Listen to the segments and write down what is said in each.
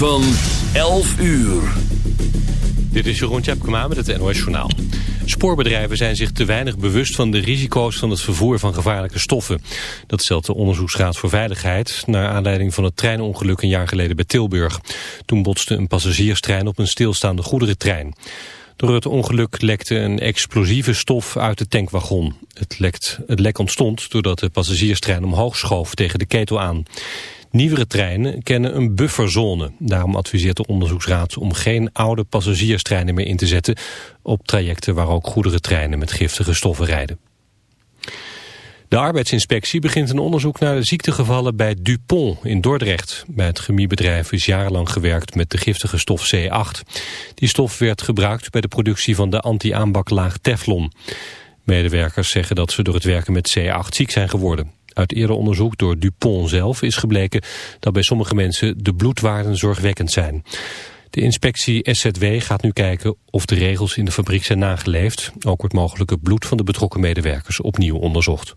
van 11 uur. Dit is Jeroen Tjepkema met het NOS Journaal. Spoorbedrijven zijn zich te weinig bewust van de risico's van het vervoer van gevaarlijke stoffen. Dat stelt de Onderzoeksraad voor Veiligheid naar aanleiding van het treinongeluk een jaar geleden bij Tilburg. Toen botste een passagierstrein op een stilstaande goederentrein. Door het ongeluk lekte een explosieve stof uit de tankwagon. Het, lekt, het lek ontstond doordat de passagierstrein omhoog schoof tegen de ketel aan. Nieuwere treinen kennen een bufferzone. Daarom adviseert de onderzoeksraad om geen oude passagierstreinen meer in te zetten op trajecten waar ook goederentreinen met giftige stoffen rijden. De arbeidsinspectie begint een onderzoek naar de ziektegevallen bij Dupont in Dordrecht. Bij het chemiebedrijf is jarenlang gewerkt met de giftige stof C8. Die stof werd gebruikt bij de productie van de anti-aanbaklaag Teflon. Medewerkers zeggen dat ze door het werken met C8 ziek zijn geworden. Uit eerder onderzoek door Dupont zelf is gebleken dat bij sommige mensen de bloedwaarden zorgwekkend zijn. De inspectie SZW gaat nu kijken of de regels in de fabriek zijn nageleefd. Ook wordt mogelijk het bloed van de betrokken medewerkers opnieuw onderzocht.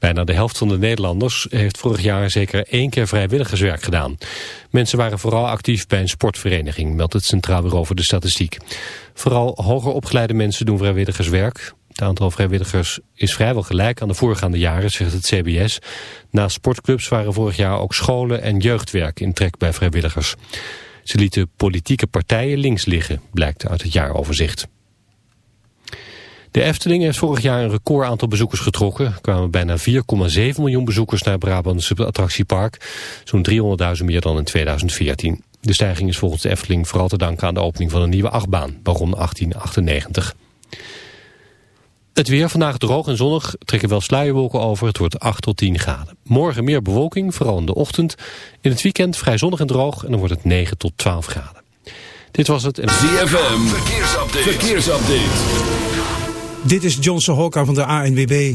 Bijna de helft van de Nederlanders heeft vorig jaar zeker één keer vrijwilligerswerk gedaan. Mensen waren vooral actief bij een sportvereniging, meldt het Centraal Bureau voor de Statistiek. Vooral hoger opgeleide mensen doen vrijwilligerswerk. Het aantal vrijwilligers is vrijwel gelijk aan de voorgaande jaren, zegt het CBS. Naast sportclubs waren vorig jaar ook scholen en jeugdwerk in trek bij vrijwilligers. Ze lieten politieke partijen links liggen, blijkt uit het jaaroverzicht. De Efteling heeft vorig jaar een record aantal bezoekers getrokken. Er kwamen bijna 4,7 miljoen bezoekers naar Brabantse attractiepark. Zo'n 300.000 meer dan in 2014. De stijging is volgens de Efteling vooral te danken aan de opening van een nieuwe achtbaan, Baron 1898. Het weer vandaag droog en zonnig, trekken wel sluierwolken over. Het wordt 8 tot 10 graden. Morgen meer bewolking, vooral in de ochtend. In het weekend vrij zonnig en droog en dan wordt het 9 tot 12 graden. Dit was het. ZFM, verkeersupdate. verkeersupdate. Dit is Johnson Hokka van de ANWB.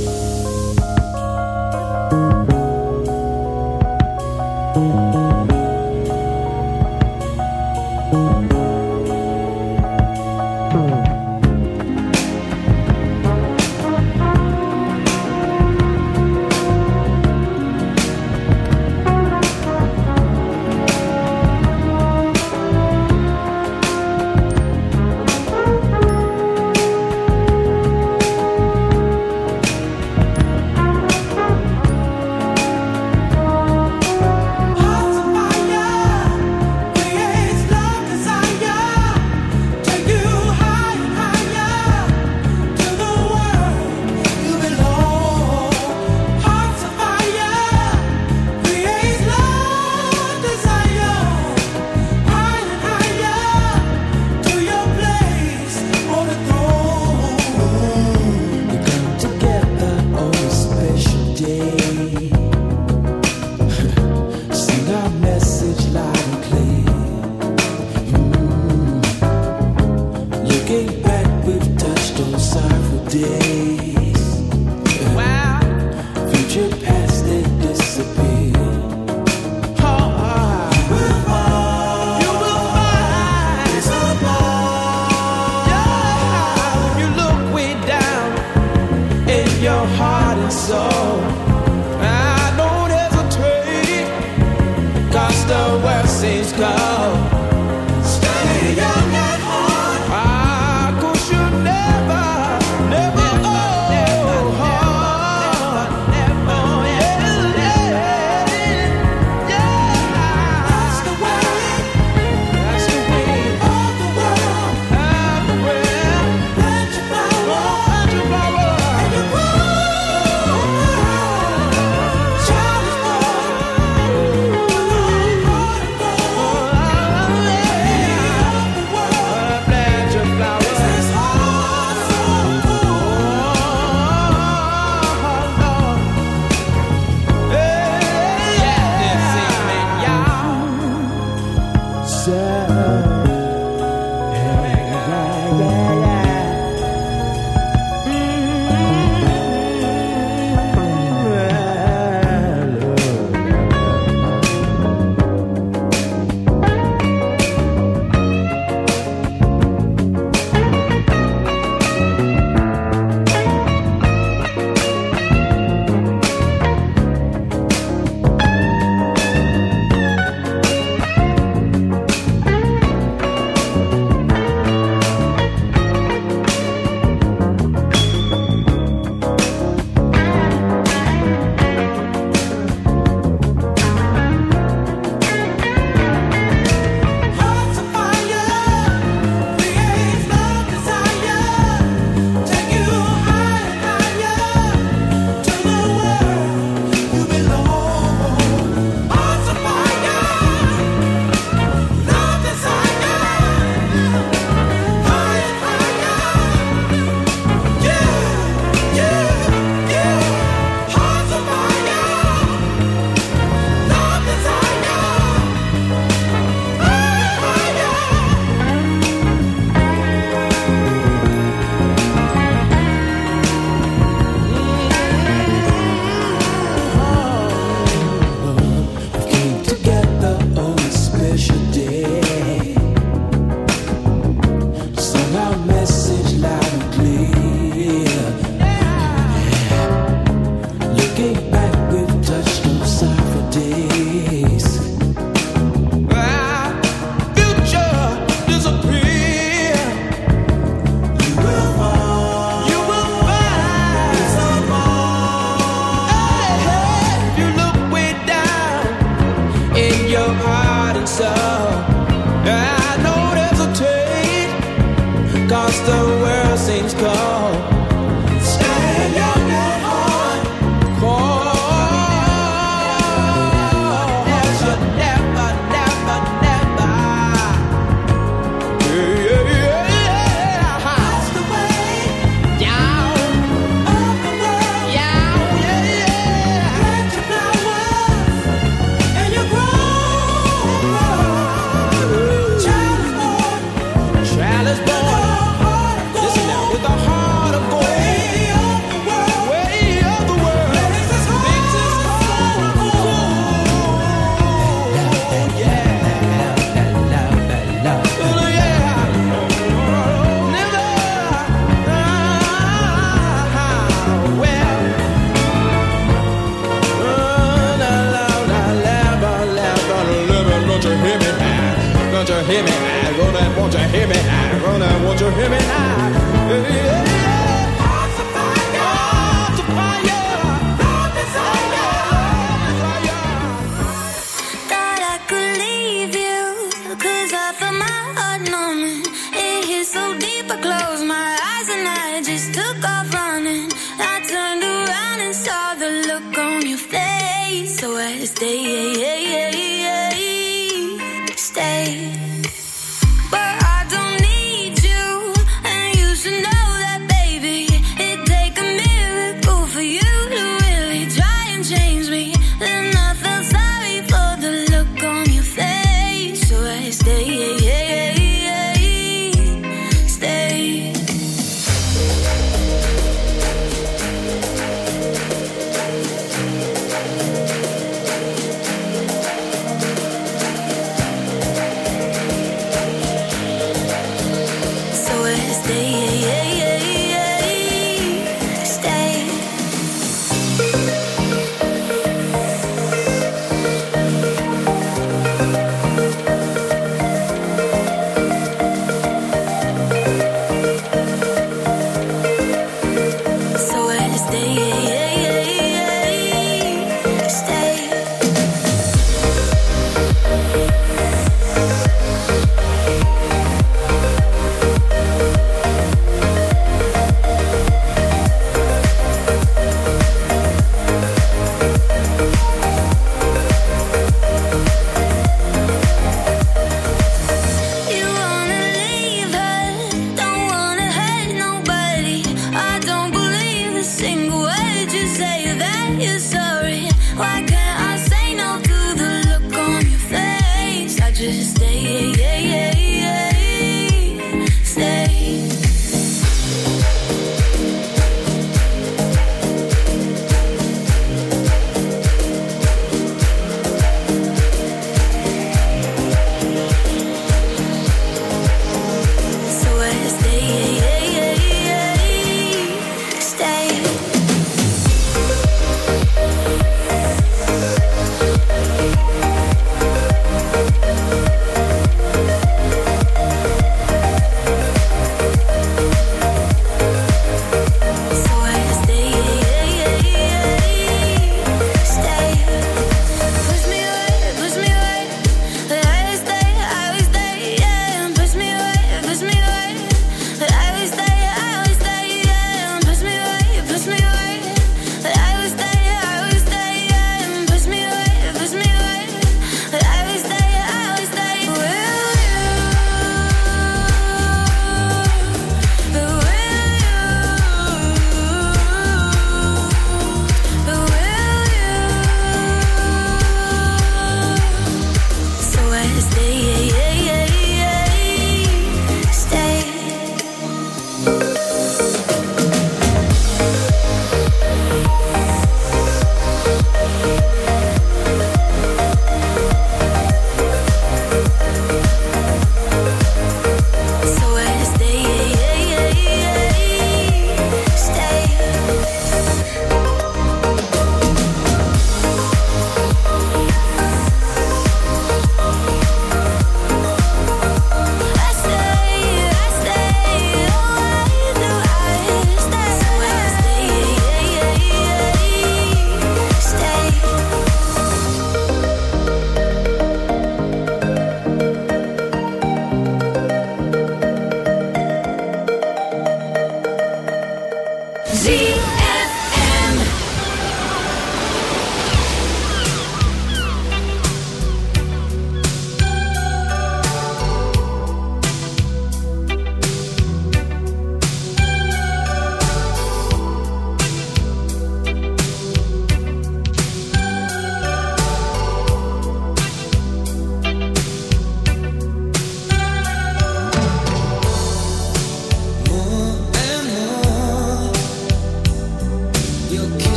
day.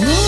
Ooh.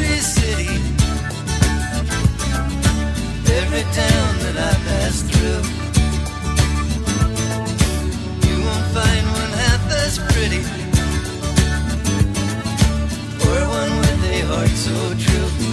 every city, every town that I pass through. You won't find one half as pretty, or one with a heart so true.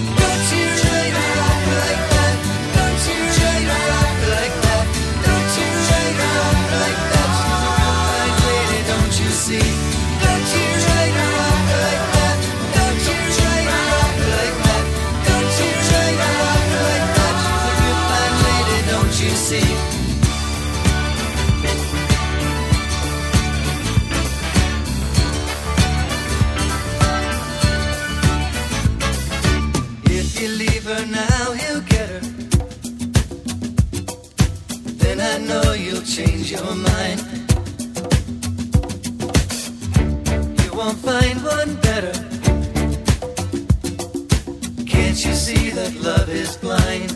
your mind. You won't find one better. Can't you see that love is blind?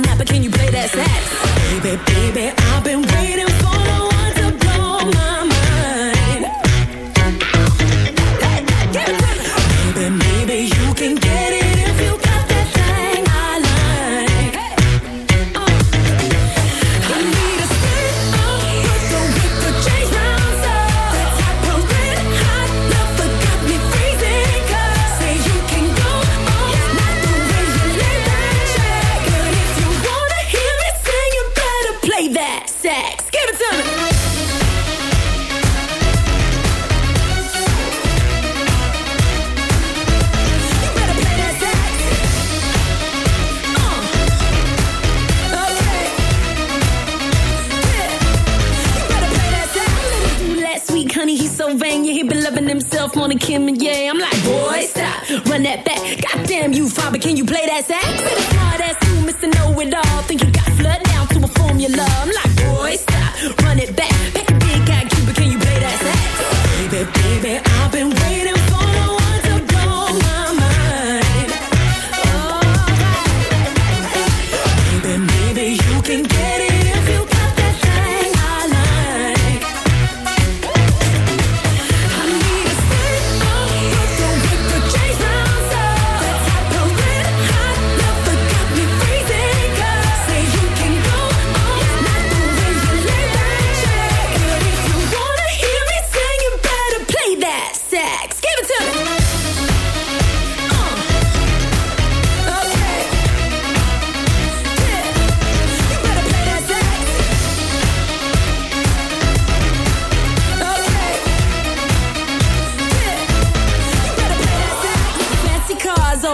But can you play that sax? Baby, baby,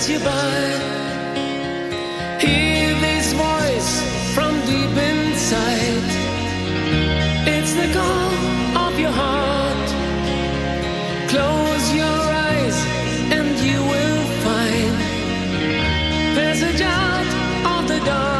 pass you by. Hear this voice from deep inside. It's the call of your heart. Close your eyes and you will find passage out of the dark.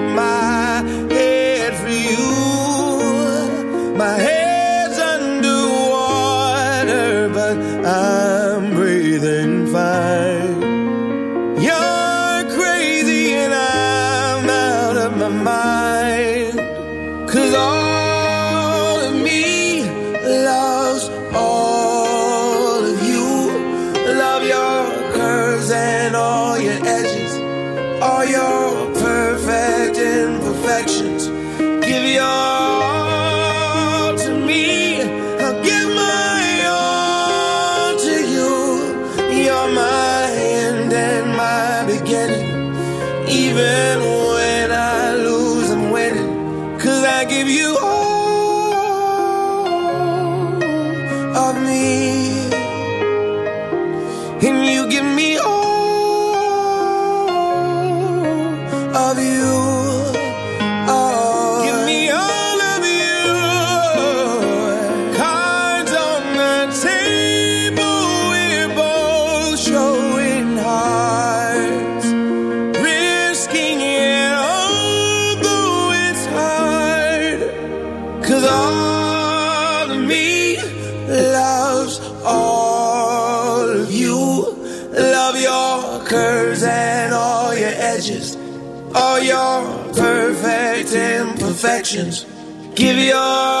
Cause all give your